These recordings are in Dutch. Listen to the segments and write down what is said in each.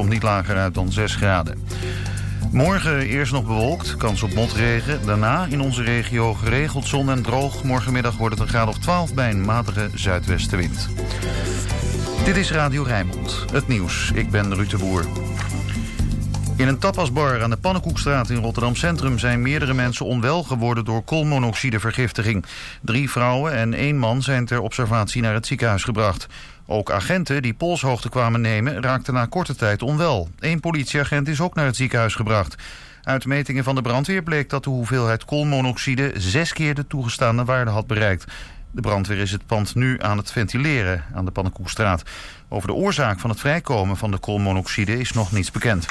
komt niet lager uit dan 6 graden. Morgen eerst nog bewolkt, kans op motregen. Daarna in onze regio geregeld zon en droog. Morgenmiddag wordt het een graad of 12 bij een matige zuidwestenwind. Dit is Radio Rijnmond, het nieuws. Ik ben Ruud Boer. In een tapasbar aan de Pannenkoekstraat in Rotterdam Centrum zijn meerdere mensen onwel geworden door koolmonoxidevergiftiging. Drie vrouwen en één man zijn ter observatie naar het ziekenhuis gebracht. Ook agenten die polshoogte kwamen nemen raakten na korte tijd onwel. Eén politieagent is ook naar het ziekenhuis gebracht. Uit metingen van de brandweer bleek dat de hoeveelheid koolmonoxide zes keer de toegestaande waarde had bereikt. De brandweer is het pand nu aan het ventileren aan de Pannenkoekstraat. Over de oorzaak van het vrijkomen van de koolmonoxide is nog niets bekend.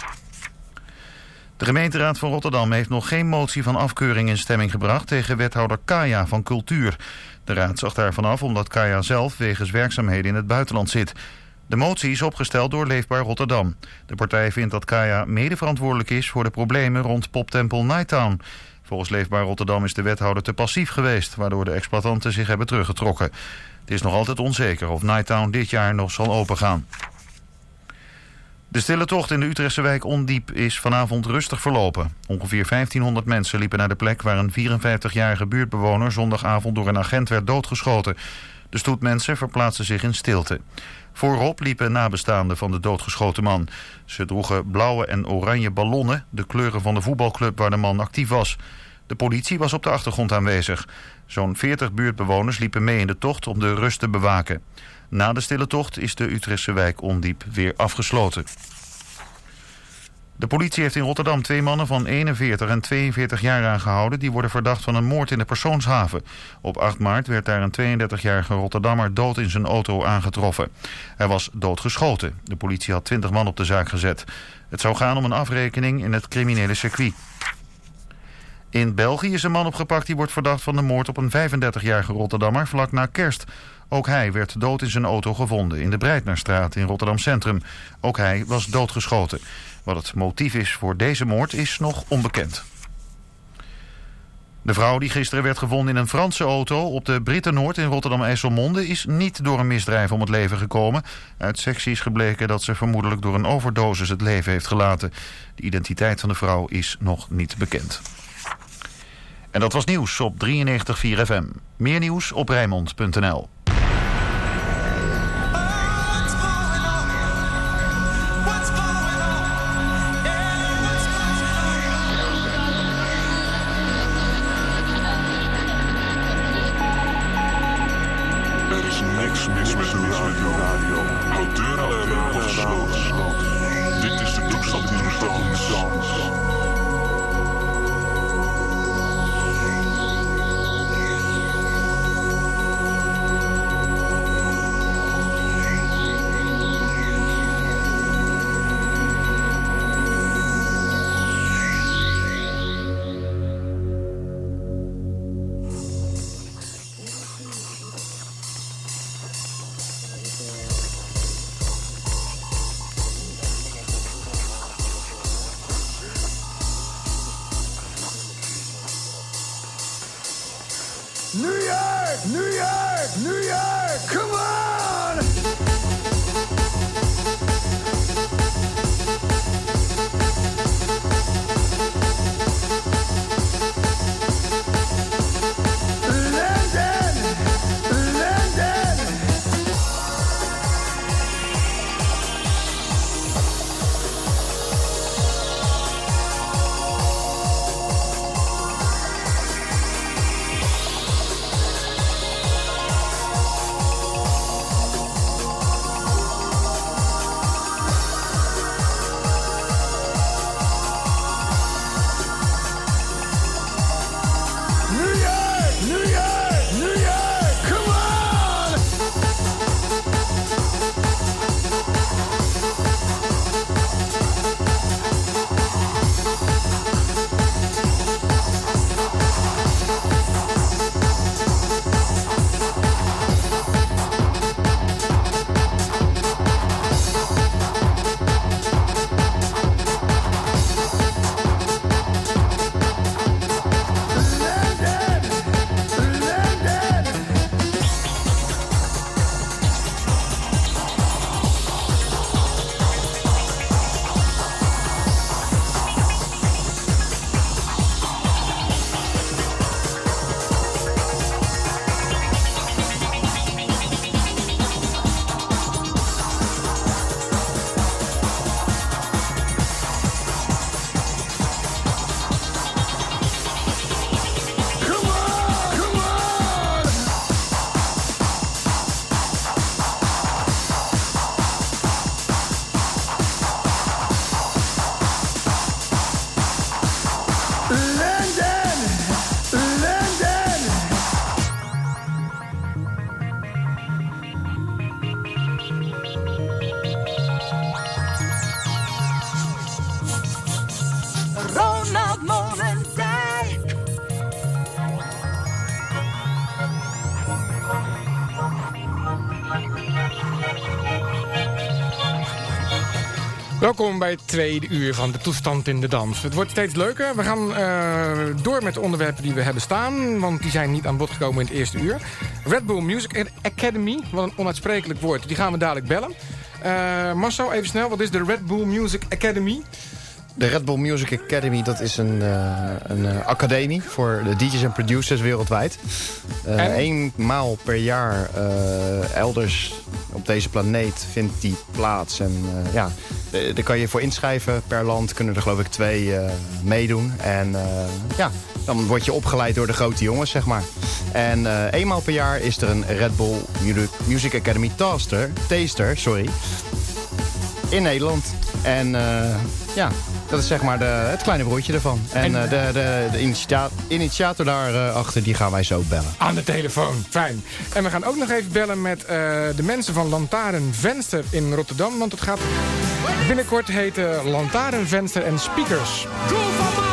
De gemeenteraad van Rotterdam heeft nog geen motie van afkeuring in stemming gebracht tegen wethouder Kaya van Cultuur. De raad zag daarvan af omdat Kaya zelf wegens werkzaamheden in het buitenland zit. De motie is opgesteld door Leefbaar Rotterdam. De partij vindt dat Kaya medeverantwoordelijk is voor de problemen rond poptempel Nighttown. Volgens Leefbaar Rotterdam is de wethouder te passief geweest... waardoor de exploitanten zich hebben teruggetrokken. Het is nog altijd onzeker of Nighttown dit jaar nog zal opengaan. De stille tocht in de Utrechtse wijk Ondiep is vanavond rustig verlopen. Ongeveer 1500 mensen liepen naar de plek waar een 54-jarige buurtbewoner zondagavond door een agent werd doodgeschoten. De stoet mensen verplaatste zich in stilte. Voorop liepen nabestaanden van de doodgeschoten man. Ze droegen blauwe en oranje ballonnen, de kleuren van de voetbalclub waar de man actief was. De politie was op de achtergrond aanwezig. Zo'n 40 buurtbewoners liepen mee in de tocht om de rust te bewaken. Na de stille tocht is de Utrechtse wijk Ondiep weer afgesloten. De politie heeft in Rotterdam twee mannen van 41 en 42 jaar aangehouden... die worden verdacht van een moord in de persoonshaven. Op 8 maart werd daar een 32-jarige Rotterdammer dood in zijn auto aangetroffen. Hij was doodgeschoten. De politie had 20 man op de zaak gezet. Het zou gaan om een afrekening in het criminele circuit. In België is een man opgepakt die wordt verdacht van de moord op een 35-jarige Rotterdammer vlak na kerst. Ook hij werd dood in zijn auto gevonden in de Breitnerstraat in Rotterdam Centrum. Ook hij was doodgeschoten. Wat het motief is voor deze moord is nog onbekend. De vrouw die gisteren werd gevonden in een Franse auto op de Brittenoord in Rotterdam-IJsselmonde is niet door een misdrijf om het leven gekomen. Uit sectie is gebleken dat ze vermoedelijk door een overdosis het leven heeft gelaten. De identiteit van de vrouw is nog niet bekend. En dat was nieuws op 93.4 FM. Meer nieuws op Rijnmond.nl. Welkom bij het tweede uur van de toestand in de dans. Het wordt steeds leuker. We gaan uh, door met de onderwerpen die we hebben staan... want die zijn niet aan bod gekomen in het eerste uur. Red Bull Music Academy, wat een onuitsprekelijk woord... die gaan we dadelijk bellen. Uh, even snel, wat is de Red Bull Music Academy? De Red Bull Music Academy dat is een, uh, een uh, academie voor de DJ's en producers wereldwijd. Uh, eenmaal per jaar elders op deze planeet vindt die plaats. En ja, daar kan je voor inschrijven. Per land kunnen er geloof ik twee meedoen. En ja, dan word je opgeleid door de grote jongens, zeg maar. En eenmaal per jaar is er een Red Bull Music Academy Taster, taster sorry, in Nederland. En ja, dat is zeg maar de, het kleine broertje ervan. En, en uh, de, de, de initiator, initiator daarachter, die gaan wij zo bellen. Aan de telefoon, fijn. En we gaan ook nog even bellen met uh, de mensen van Lantaarn Venster in Rotterdam. Want het gaat binnenkort heten Lantaarn Venster en Speakers. dat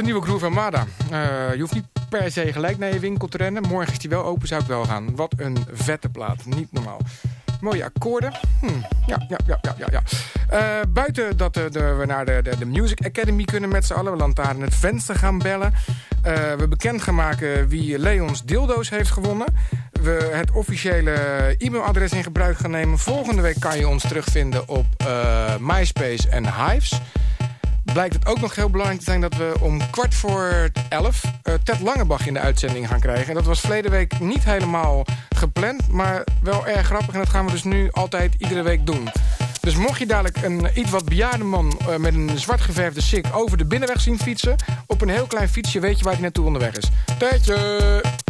de nieuwe Groove Armada. Uh, je hoeft niet per se gelijk naar je winkel te rennen. Morgen is die wel open, zou ik wel gaan. Wat een vette plaat, niet normaal. Mooie akkoorden. Hm. Ja, ja, ja, ja, ja. ja. Uh, buiten dat de, we naar de, de, Music Academy kunnen met z'n allen. We lantaarn het venster gaan bellen. we bekend gaan maken wie Leons dildo's heeft gewonnen. We het officiële e-mailadres in gebruik gaan nemen. Volgende week kan je ons terugvinden op MySpace en Hives. Blijkt het ook nog heel belangrijk te zijn... dat we om kwart voor elf uh, Ted Langebach in de uitzending gaan krijgen. En dat was verleden week niet helemaal gepland, maar wel erg grappig. En dat gaan we dus nu altijd iedere week doen. Dus mocht je dadelijk een iets wat bejaarde man... Uh, met een zwart geverfde sik over de binnenweg zien fietsen... op een heel klein fietsje weet je waar hij naartoe onderweg is. Tijdje!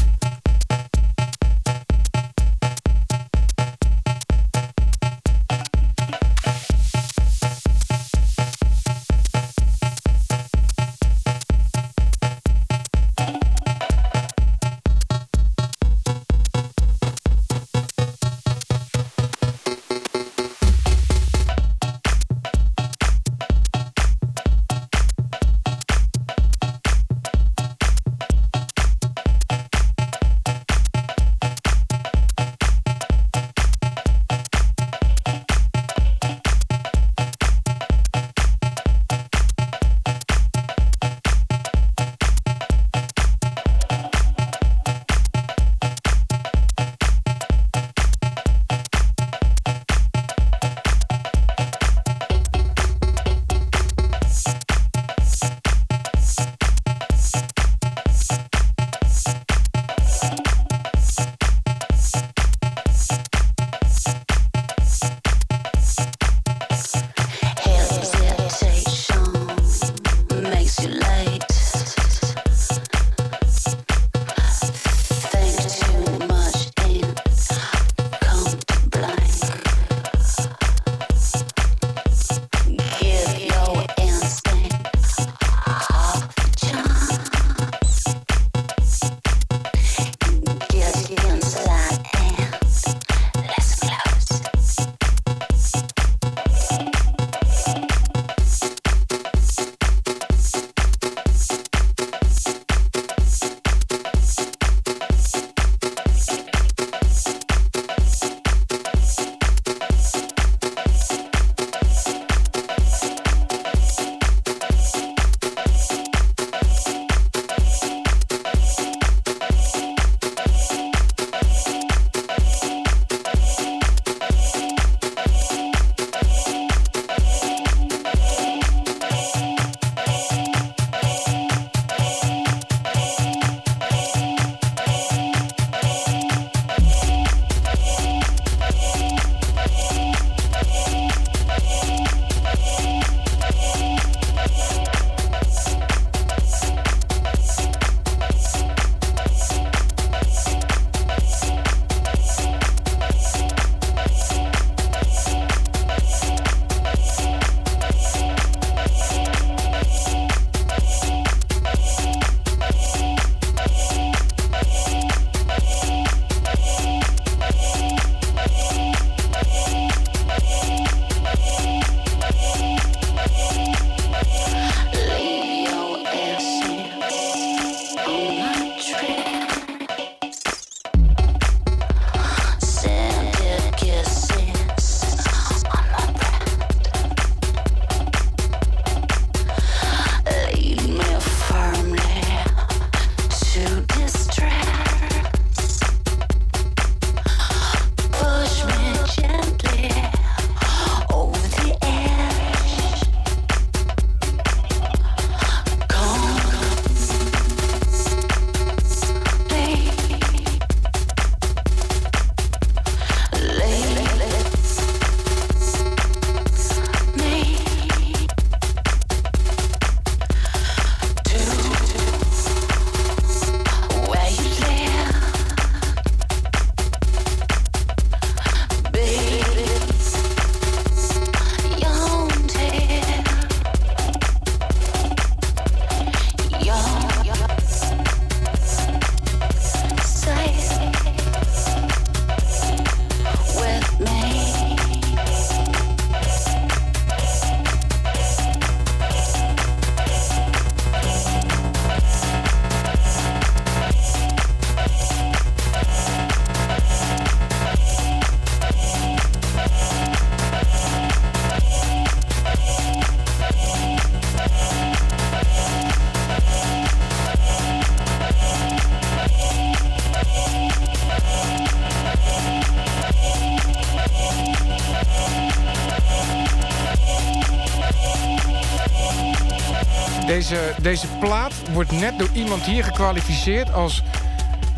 Deze, deze plaat wordt net door iemand hier gekwalificeerd als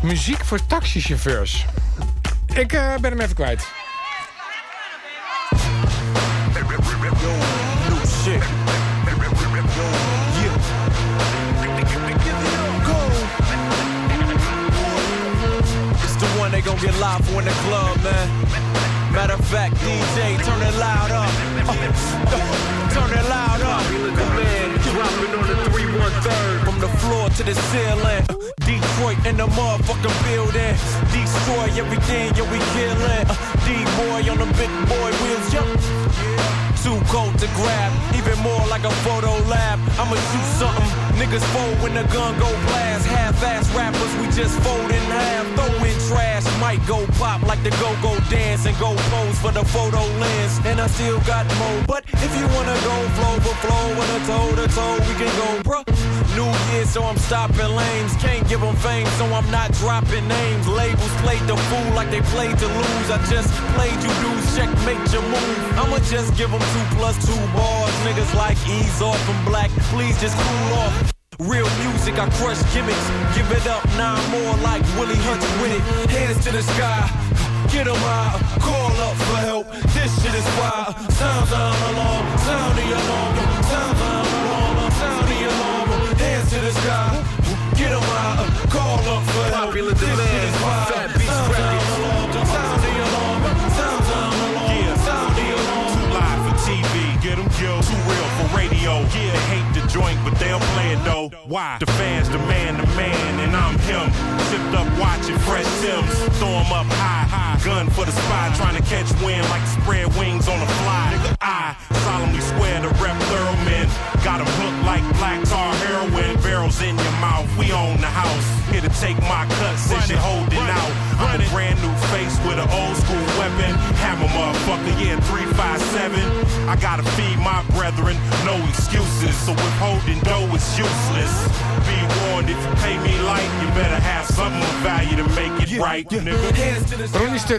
muziek voor taxichauffeurs. Ik uh, ben hem even kwijt. Fact, DJ, turn it loud up. turn it loud up. Dropping on the 313. From the floor to the ceiling. Detroit in the motherfucking building. Destroy everything, yo, we killin'. Uh, D-boy on the big boy wheels, yup. Too cold to grab, even more like a photo lab. I'ma shoot something. Niggas fold when the gun go blast. Half-ass rappers, we just fold in half. Throw in trash, might go pop like the go-go dance and go pose for the photo lens. And I still got more, but if you wanna go flow for flow with a toe to toe, we can go, bruh. New Year, so I'm stopping lanes. Can't give them fame, so I'm not dropping names. Labels played the fool like they played to lose. I just played you dudes, checkmate your move. I'ma just give them two plus two bars. Niggas like ease off and black, please just cool off. Real music, I crush gimmicks. Give it up, nine more like Willie Hunch with it. Hands to the sky, get get 'em out, call up for help. This shit is wild. Sounds on alarm, sound the alarm, Why? The fans demand the man, and I'm him. Sipped up watching fresh Tims. Throw 'em up high. Gun for the spy, trying to catch wind like spread wings on a fly. I solemnly swear to rep thorough men. Got 'em hooked like black tar heroin. Barrels in your mouth, we own the house. Here to take my cut since you're holding out. I'm a brand new face with an old school weapon. Hammer motherfucker, yeah, 357. I gotta feed my brethren, no excuses. So withholding dough is useless. Be warned, if you pay me light, you better have something of value to make it right, nigga. Hands to the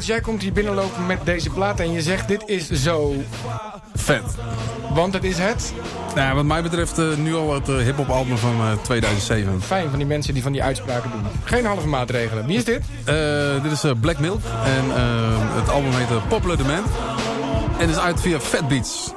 jij komt hier binnenlopen met deze plaat en je zegt dit is zo... Vet. Want het is het Nou, wat mij betreft eh, nu al het eh, hip-hop album van eh, 2007. fijn van die mensen die van die uitspraken doen. Geen halve maatregelen. Wie is dit? Eh, dit is eh, Black Milk en eh, het album heet eh, Popular Demand. En is uit via Fat Beats.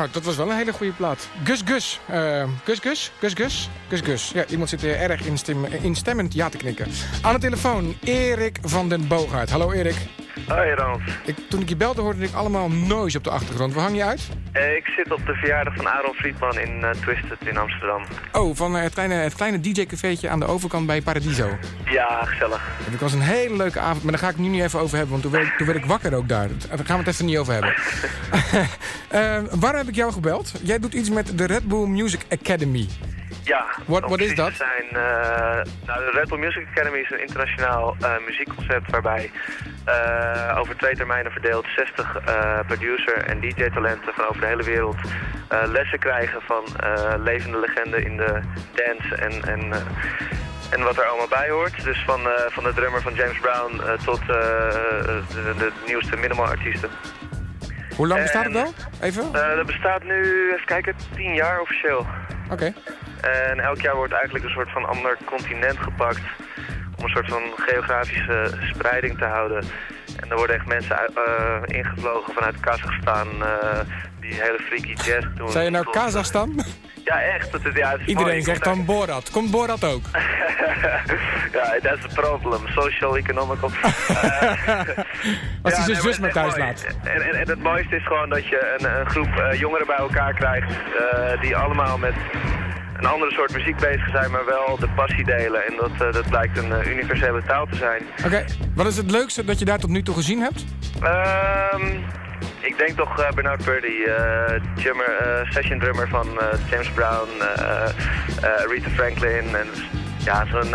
Nou, dat was wel een hele goede plaat. Gus Gus. Uh, Gus Gus? Gus Gus? Gus Gus. Ja, iemand zit er erg instem, instemmend ja te knikken. Aan de telefoon, Erik van den Boogaard. Hallo Erik. Hoi Rans. Ik, toen ik je belde hoorde ik allemaal noise op de achtergrond. Waar hang je uit? Eh, ik zit op de verjaardag van Aaron Friedman in uh, Twisted in Amsterdam. Oh, van het kleine, het kleine DJ-cafeetje aan de overkant bij Paradiso. Ja, gezellig. Het was een hele leuke avond, maar daar ga ik nu niet even over hebben, want toen werd, ik, toen werd ik wakker ook daar. Daar gaan we het even niet over hebben. waarom heb ik jou gebeld? Jij doet iets met de Red Bull Music Academy. Ja. Wat is dat? Zijn, nou, de Red Bull Music Academy is een internationaal muziekconcept waarbij uh, over twee termijnen verdeeld 60 uh, producer- en DJ-talenten van over de hele wereld uh, lessen krijgen van levende legenden in de dance en, en, en wat er allemaal bij hoort. Dus van, van de drummer van James Brown tot de, de, nieuwste minimal-artiesten. Hoe lang bestaat het wel? Even? dat bestaat nu, even kijken, 10 jaar officieel. Oké. En elk jaar wordt eigenlijk een soort van ander continent gepakt om een soort van geografische spreiding te houden. En er worden echt mensen ingevlogen vanuit Kazachstan die hele freaky jazz doen. Zijn je nou Kazachstan? Ja, echt. Dat is, ja, Iedereen zegt dan Borat. Komt Borat ook? ja, dat is het probleem. Social, economical. Als hij zijn zus maar thuis laat. En, en, en, het mooiste is gewoon dat je een, een groep uh, jongeren bij elkaar krijgt... die allemaal met een andere soort muziek bezig zijn, maar wel de passie delen. En dat, uh, dat blijkt een uh, universele taal te zijn. Oké, wat is het leukste dat je daar tot nu toe gezien hebt? Um, ik denk toch uh, Bernard Purdy, drummer, session drummer van James Brown, Rita Franklin. En, ja, zo'n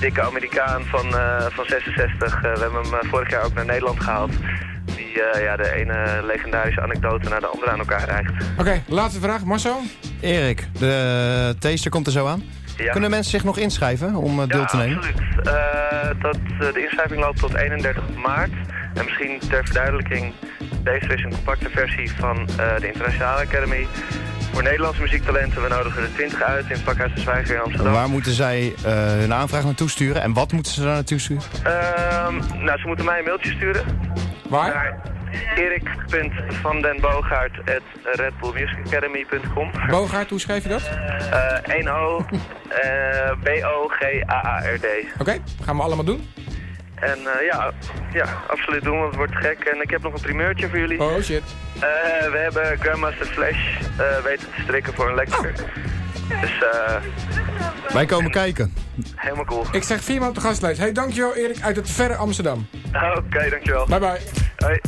dikke Amerikaan van, van 66. we hebben hem vorig jaar ook naar Nederland gehaald die uh, ja, de ene legendarische anekdote naar de andere aan elkaar rijgt. Oké, okay, laatste vraag. Marcel? Erik, de taster komt er zo aan. Ja. Kunnen mensen zich nog inschrijven om uh, deel ja, te nemen? absoluut. Uh, dat, de inschrijving loopt tot 31 maart. En misschien ter verduidelijking, deze is een compacte versie van de Internationale Academy. Voor Nederlandse muziektalenten, we nodigen er 20 uit in het Pakhuis de Zwijger in Amsterdam. Waar moeten zij hun aanvraag naartoe sturen en wat moeten ze daar naartoe sturen? Ehm, nou, ze moeten mij een mailtje sturen. Waar? erik.vandenboogaard.redbullmusicacademy.com Boogaard, hoe schrijf je dat? Uh, 1 O, uh, B-O-G-A-A-R-D. Oké, okay, gaan we allemaal doen? En uh, ja, ja, absoluut doen, want het wordt gek. En ik heb nog een primeurtje voor jullie. Oh shit. we hebben Grandmaster Flash weten te strikken voor een lecture. Oh. Dus, eh... Wij komen kijken. Helemaal cool. Ik zeg vier man op de gastlijst. Hey, dankjewel Erik uit het verre Amsterdam. Oké, okay, dankjewel. Bye bye. Hoi.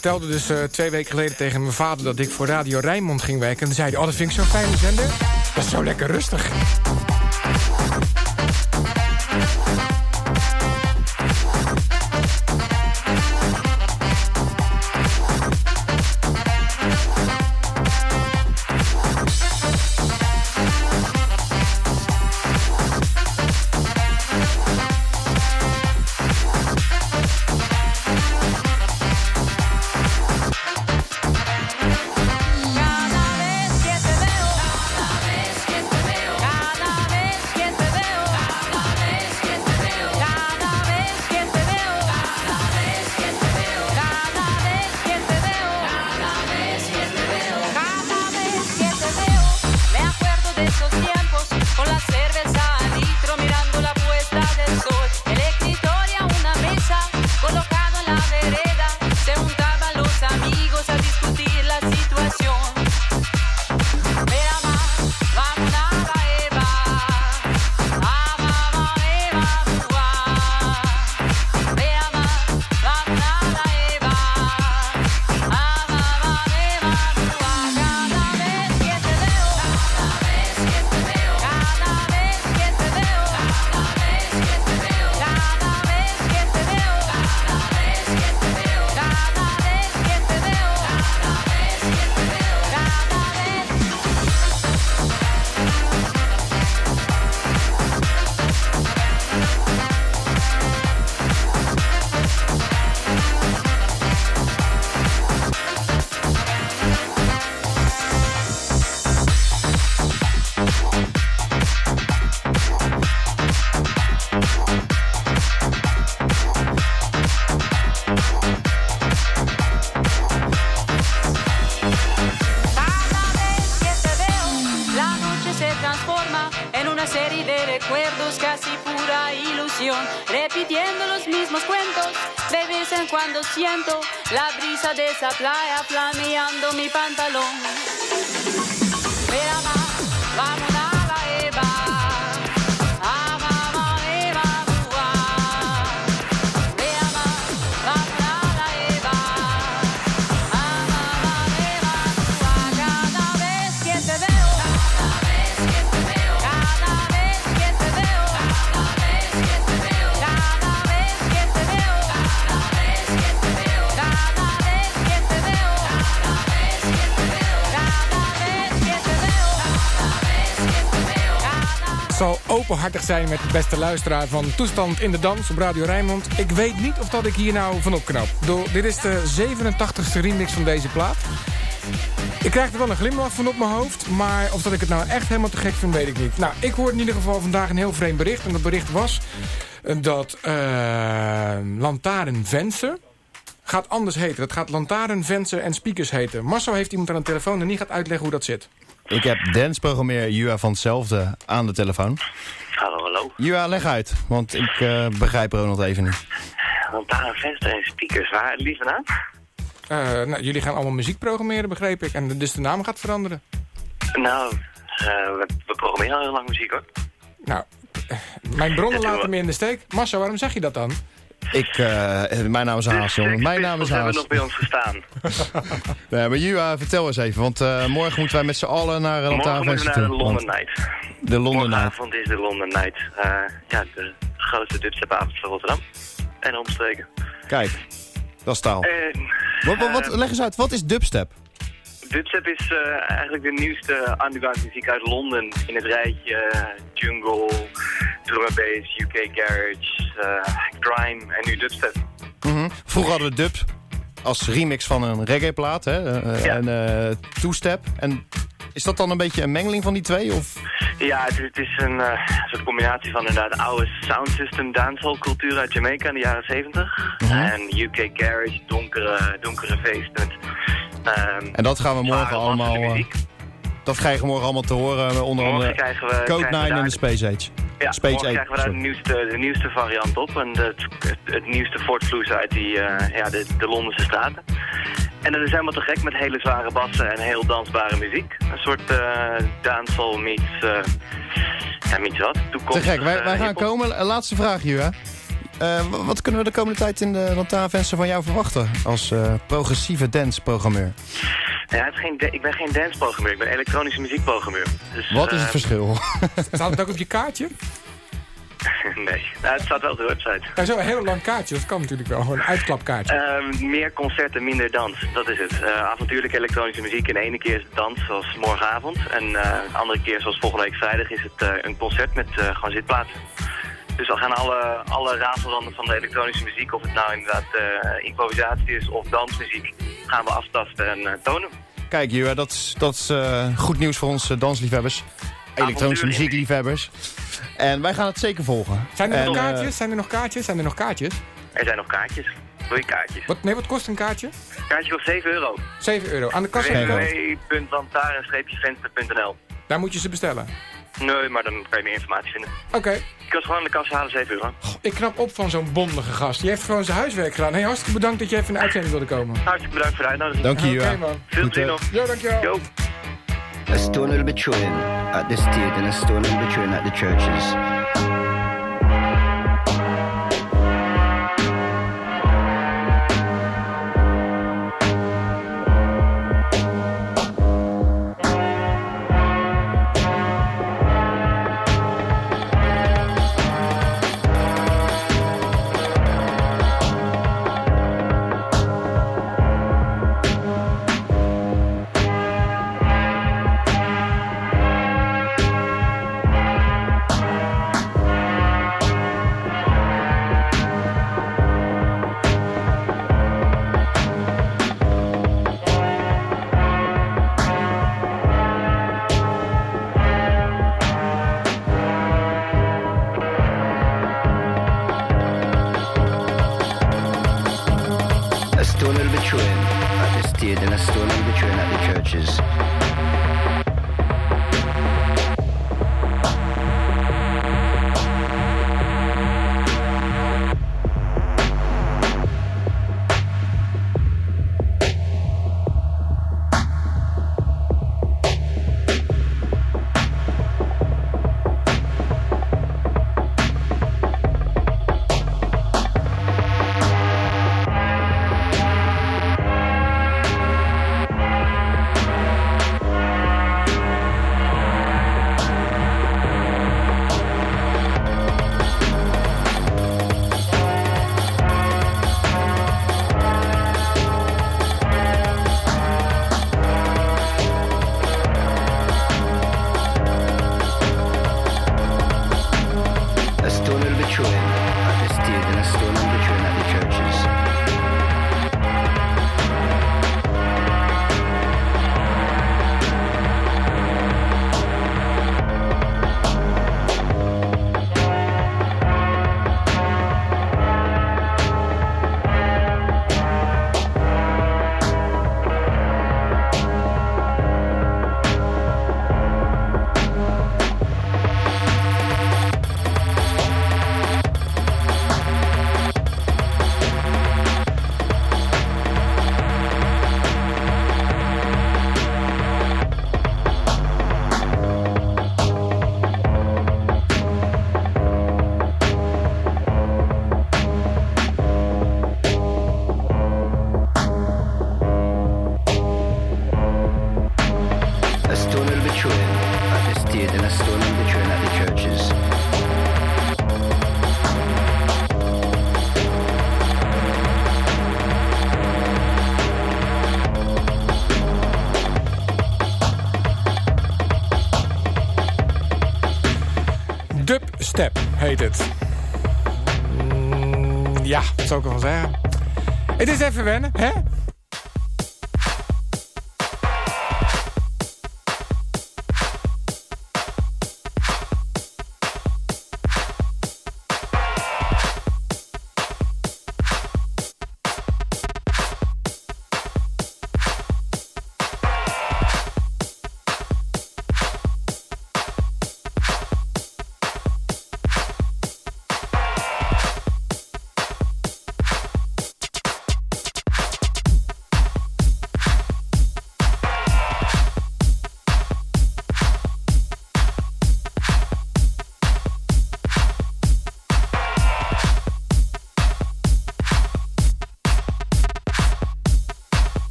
Vertelde dus eh, twee weken geleden tegen mijn vader... dat ik voor Radio Rijnmond ging werken. En toen zei hij, oh, dat vind ik zo'n fijne zender. Dat is zo lekker rustig. 一般的龙 zijn met de beste luisteraar van Toestand in de Dans op Radio Rijnmond. Ik weet niet of dat ik hier nou van opknap. Bedoel, Dit is de 87ste remix van deze plaat. Ik krijg er wel een glimlach van op mijn hoofd, maar of dat ik het nou echt helemaal te gek vind, weet ik niet. Nou, ik hoorde in ieder geval vandaag een heel vreemd bericht. En dat bericht was eh, dat uh, Lantaarnvenster gaat anders heten. Het gaat Lantaarnvenster en Speakers heten. Marcel heeft iemand aan de telefoon en die gaat uitleggen hoe dat zit. Ik heb danceprogrammeer Jua van hetzelfde aan de telefoon. Hallo, hallo. Jua, leg uit, want ik uh, begrijp Ronald even niet. Lantaarnvenster en speakers, waar lief vandaan? Uh, nou, jullie gaan allemaal muziek programmeren, begreep ik. En dus de naam gaat veranderen. Nou, uh, we, we, programmeren al heel lang muziek, hoor. Nou, mijn bronnen laten me in de steek. Marcel, waarom zeg je dat dan? Ik, uh, mijn naam is Haas, jongen. Mijn naam is Haas. hebben nog bij ons gestaan. nee, maar Jua, vertel eens even, want uh, morgen moeten wij met z'n allen naar een Morgen moeten we naar de London Night. De London Morgenavond is de London Night. Uh, ja, de grootste dubstepavond van Rotterdam. En omstreken. Kijk, dat is taal. wat, wat, wat, leg eens uit, wat is dubstep? Dubstep is uh, eigenlijk de nieuwste underground muziek uit Londen in het rijtje uh, jungle, drum and bass, UK garage, uh, grime en nu dubstep. Mm -hmm. Vroeger hadden we dubs als remix van een reggae-plaat hè? Ja. en two-step. En is dat dan een beetje een mengeling van die twee? Of? Ja, het, het is een soort combinatie van inderdaad oude sound system dancehall cultuur uit Jamaica in de jaren 70 Mhm. en UK garage, donkere, donkere feest met en dat gaan we morgen allemaal. Uh, dat krijgen we morgen allemaal te horen. Onder andere Code 9 en de Space Age. Ja, Space morgen krijgen we daar de nieuwste, de nieuwste variant op. En het, het, het nieuwste voortvloeis uit die, uh, ja, de, de Londense straten. En dat is helemaal te gek met hele zware bassen en heel dansbare muziek. Een soort uh, dancehall meets, uh, ja, meets wat. Toekomst, te gek, wij, wij gaan komen. Laatste vraag, Jua. Eh, w- wat kunnen we de komende tijd in de lantaarnvenster van jou verwachten als eh, progressieve dance-programmeur? Ja, het is geen ik ben geen danceprogrammeur, ik ben elektronische muziekprogrammeur. Dus, Wat is eh, het verschil? Staat het ook op je kaartje? nee, nou, het staat wel op de website. Ja, zo een heel lang kaartje, dat kan natuurlijk wel. Gewoon een uitklapkaartje. Ehm, meer concerten, minder dans. Dat is het. Eh, avontuurlijke elektronische muziek. En de ene keer is het dans, zoals morgenavond. En eh, de andere keer, zoals volgende week vrijdag, is het eh, een concert met eh, gewoon zitplaatsen. Dus we gaan alle, alle rafelranden van de elektronische muziek, of het nou inderdaad eh, improvisatie is of dansmuziek, gaan we aftasten en eh, tonen. Kijk, Jure, dat is, dat is eh, goed nieuws voor onze dansliefhebbers. Elektronische muziekliefhebbers. En wij gaan het zeker volgen. Zijn er En, nog kaartjes? Zijn er nog kaartjes? Zijn er nog kaartjes? Er zijn nog kaartjes. Wil je kaartjes? Wat, nee, wat kost een kaartje? Kaartje kost 7 euro. 7 euro. Aan de kassa www.lantaarn-venster.nl Daar moet je ze bestellen. Nee, maar dan kan je meer informatie vinden. Oké. Je kunt gewoon aan de kassa halen, 7 euro. Ik knap op van zo'n bondige gast. Die heeft gewoon zijn huiswerk gedaan. Hey, hartstikke bedankt dat je even in de uitzending wilde komen. Hartstikke bedankt voor de uitnodiging. Dank je, man. Veel Goed, plezier nog. Ja, dankjewel. Yo. A stone will be thrown at the state and a stone will be thrown at the churches. A stone will be thrown at the state and a stone will be thrown at the churches. State and a stone will be thrown at the churches. Dubstep heet het. Mm, ja, wat zou ik ervan zeggen? Het is even wennen, hè?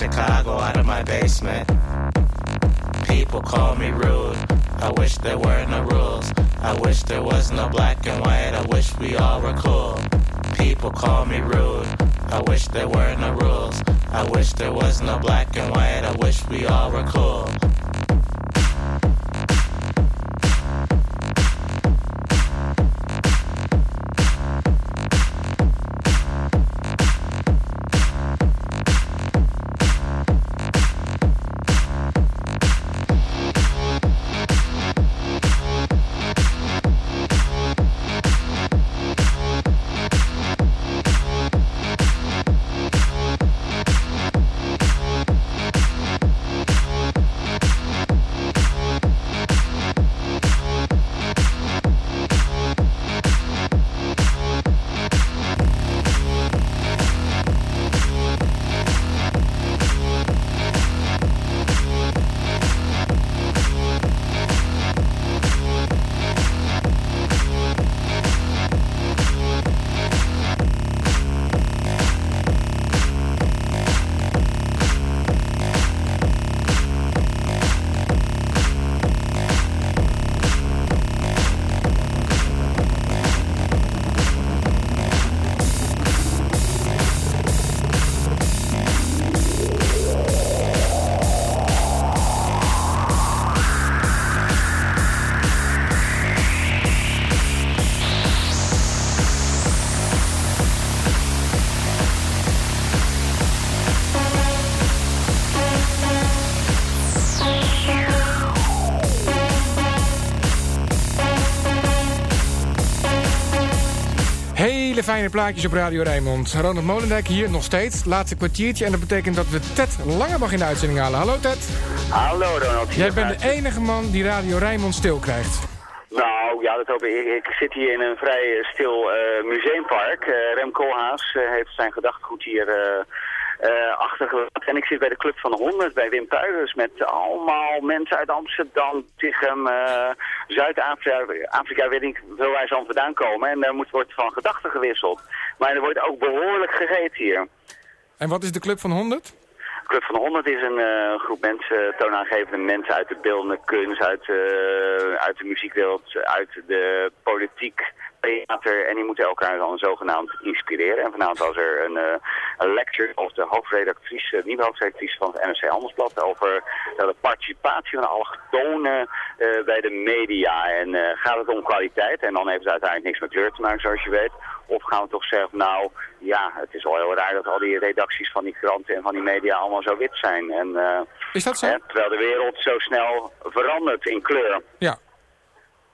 Chicago out of my basement. People call me rude. I wish there were no rules. I wish there was no black and white. I wish we all were cool. People call me rude. I wish there were no rules. I wish there was no black and white. I wish we all were cool. Fijne plaatjes op Radio Rijnmond. Ronald Molendijk hier nog steeds. Laatste kwartiertje. En dat betekent dat we Ted Langebach in de uitzending halen. Hallo Ted. Hallo Ronald. Jij bent de enige man die Radio Rijnmond stil krijgt. Nou, ja, dat hoop ik. Ik zit hier in een vrij eh, stil eh, museumpark. Eh, Rem Koolhaas heeft zijn gedachtegoed hier eh, achtergelaten. En ik zit bij de Club van de 100 bij Wim Puijers met allemaal mensen uit Amsterdam, Tichem, eh, Zuid-Afrika, Afrika, weet ik veel waar ze aan vandaan komen. En daar moet, wordt van gedachten gewisseld. Maar er wordt ook behoorlijk gegeten hier. En wat is de Club van 100? Club van de 100 is een eh, groep mensen, toonaangevende mensen uit de beeldende kunst, uit, uit de muziekwereld, uit de politiek, theater. En die moeten elkaar dan zogenaamd inspireren. En vanavond was er een, eh, een lecture of de hoofdredactrice, nieuwe hoofdredactrice van het NRC Handelsblad over eh, de participatie van allochtonen eh bij de media. En eh, gaat het om kwaliteit? En dan heeft het uiteindelijk niks met kleur te maken, zoals je weet. Of gaan we toch zeggen, nou ja, het is wel heel raar dat al die redacties van die kranten en van die media allemaal zo wit zijn. En, Is dat zo? hè, terwijl de wereld zo snel verandert in kleur. Ja.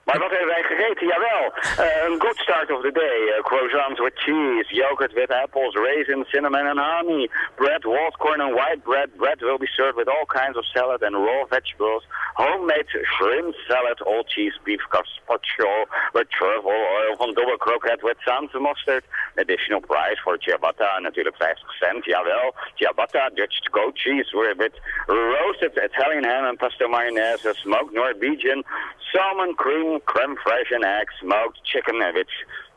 Maar wat hebben wij gegeten? Jawel, uh, een good start of the day. Uh, croissants with cheese, yogurt with apples, raisins, cinnamon and honey. Bread, walled corn and white bread. Bread will be served with all kinds of salad and raw vegetables. Homemade shrimp salad, all cheese, beef carpaccio with truffle oil van double croquette with Sansa mustard. Additional price for ciabatta, natuurlijk 50 cent, jawel. Ciabatta, Dutch goat cheese with, roasted Italian ham and pesto mayonnaise, smoked Norwegian, salmon cream, creme fraiche and eggs, smoked chicken and with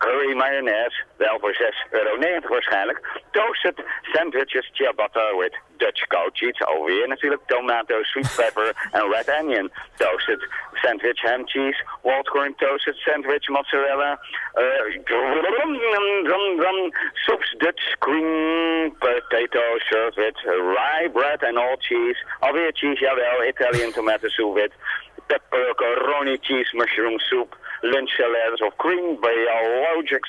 curry mayonnaise, wel voor 6,90 euro waarschijnlijk. Toasted sandwiches, ciabatta with Dutch goat cheese, alweer natuurlijk tomato, sweet pepper en red onion. Toasted sandwich ham cheese, walled corn toasted sandwich mozzarella, uh, soups Dutch cream potato served with rye bread and all cheese. Alweer cheese, jawel, Italian tomato soup with pepperoni cheese mushroom soup, lunch salads of cream biologic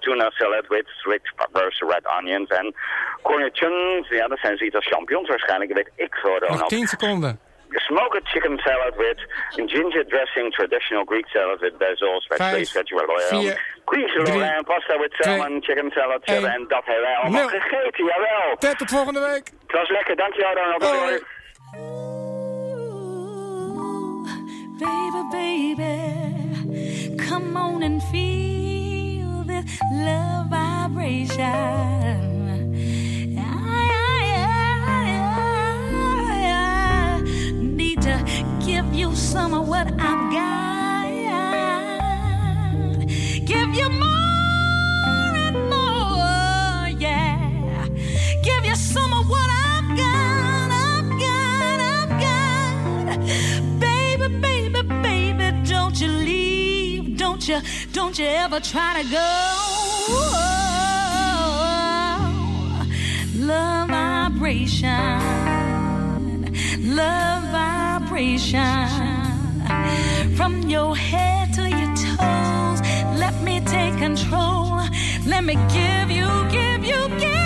tuna salad with sweet peppers, red onions en cornichons. Ja, dat zijn zoiets als champignons waarschijnlijk, weet ik veel, Nog Ronald. 10 seconden. Smoked chicken salad with ginger dressing, traditional Greek salad with basil, speculative vegetable oil, drie, and pasta with salmon, chicken salad, één, en dat hebben wij allemaal nul. gegeten, jawel. Ted, tot volgende week. Het was lekker, dankjewel Ronald. Hoi. Hoi. Baby, baby, come on and feel this love vibration. I, I, I, need to give you some of what I've got. Give you more and more, yeah. Give you some. You, don't you ever try to go. Love vibration, love vibration. From your head to your toes, let me take control. Let me give you, give you, give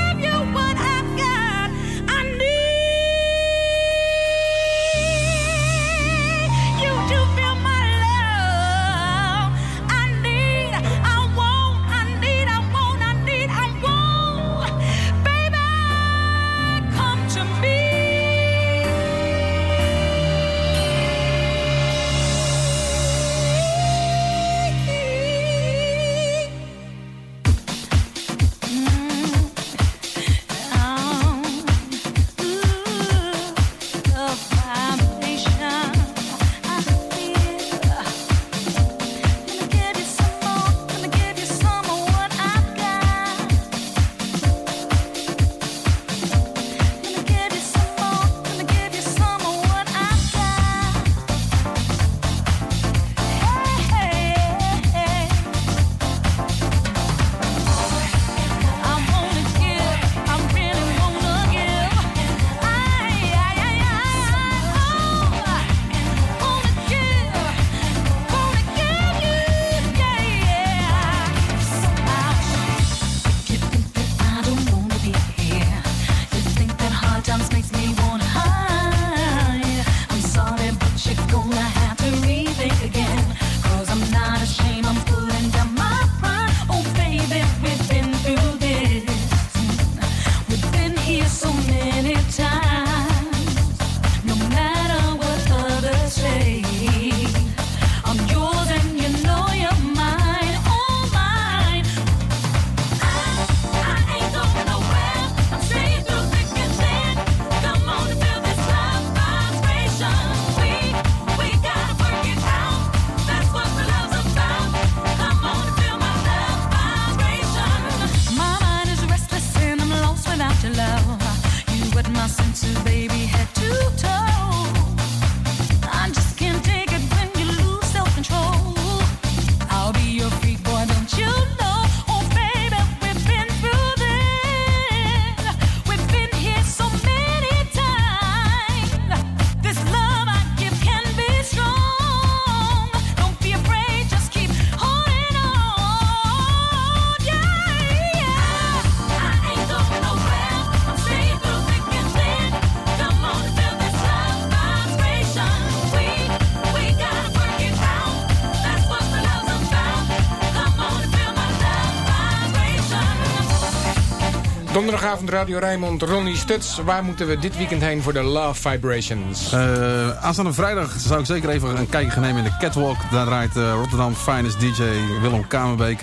vibration. Donderdagavond Radio Rijnmond, Ronnie Stuts. Waar moeten we dit weekend heen voor de Love Vibrations? Eh, aanstaande vrijdag zou ik zeker even een kijkje gaan nemen in de Catwalk. Daar draait eh, Rotterdam Finest DJ Willem Kamerbeek.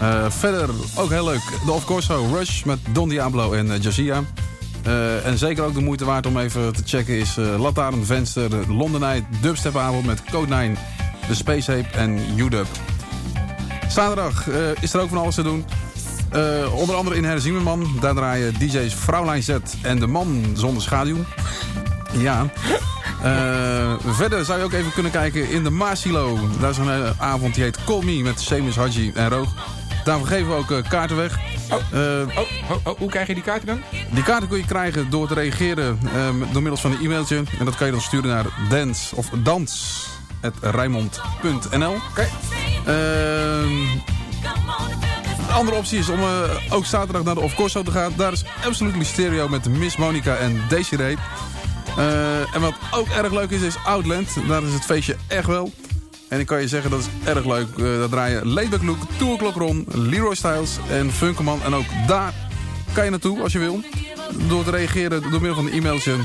Eh, verder ook heel leuk. De Of Corso Rush met Don Diablo en uh, Jazia. En zeker ook de moeite waard om even te checken is uh, Lataran Venster, de Londenite Dubstepavond met Code 9, de Space Ape en UDub. Zaterdag is er ook van alles te doen. Eh, onder andere in Herziemerman. Daar draaien DJ's Vrouwlijn Z en de man zonder schaduw. Ja. Eh, verder zou je ook even kunnen kijken in de Maasilo. Daar is een eh, avond die heet Call Me met Seamus Haji en Roog. Daarvoor geven we ook kaarten weg. Oh, oh, oh, hoe krijg je die kaarten dan? Die kaarten kun je krijgen door te reageren eh, door middels van een e-mailtje. En dat kan je dan sturen naar dance of dans.rijmond.nl Oké. een andere optie is om eh, ook zaterdag naar de Of Corso te gaan. Daar is Absolutely Stereo met Miss Monica en Desiree. Eh, en wat ook erg leuk is, is Outland. Daar is het feestje echt wel. En ik kan je zeggen, dat is erg leuk. Uh, daar draaien Laidback Luke, Two O'Clock Ron, Leroy Styles en Funkerman. En ook daar kan je naartoe als je wil. Door te reageren door middel van een e-mailtje.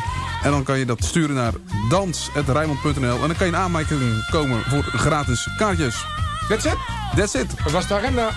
En dan kan je dat sturen naar dans.rijmond.nl. En dan kan je in aanmerking komen voor gratis kaartjes. That's it? That's it. Dat was de agenda.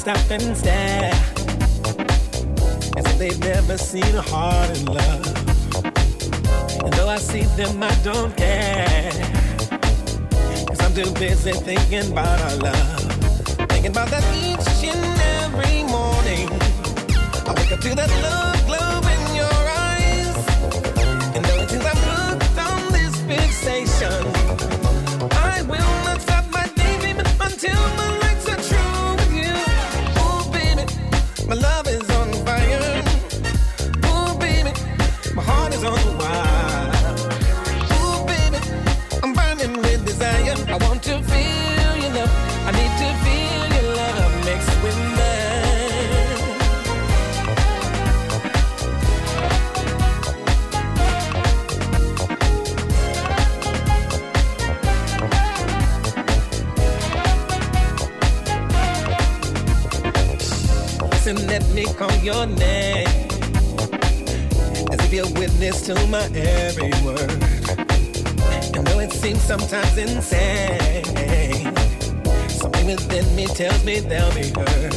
Stop and stare as if they've never seen a heart in love. And though I see them, I don't care. Cause I'm too busy thinking about our love. Thinking about that each and every morning. I wake up to that love glow to my every word. And though it seems sometimes insane, something within me tells me they'll be heard.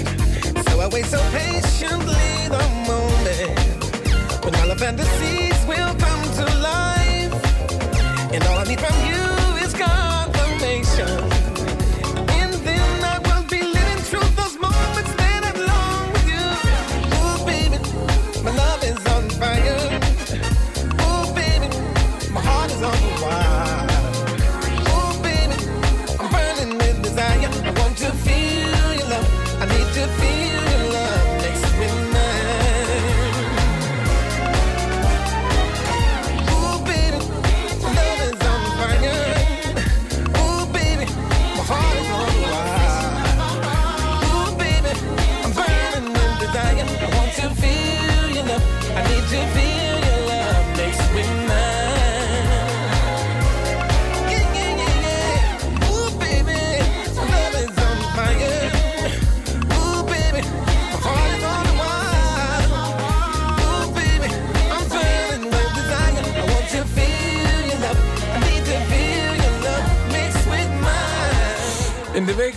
So I wait so patiently the moment when all our fantasies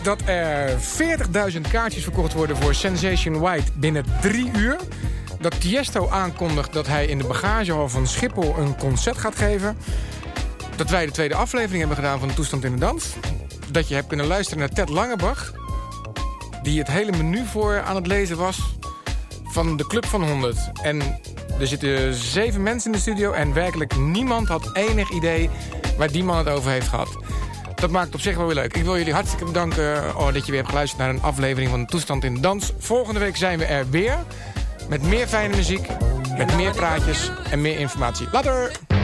dat er 40.000 kaartjes verkocht worden voor Sensation White binnen drie uur... dat Tiesto aankondigt dat hij in de bagagehal van Schiphol een concert gaat geven... dat wij de tweede aflevering hebben gedaan van de Toestand in de Dans... dat je hebt kunnen luisteren naar Ted Langebach... die het hele menu voor aan het lezen was van de Club van 100. En er zitten zeven mensen in de studio... en werkelijk niemand had enig idee waar die man het over heeft gehad. Dat maakt op zich wel weer leuk. Ik wil jullie hartstikke bedanken oh, dat je weer hebt geluisterd naar een aflevering van Toestand in de Dans. Volgende week zijn we er weer met meer fijne muziek, met meer praatjes en meer informatie. Later!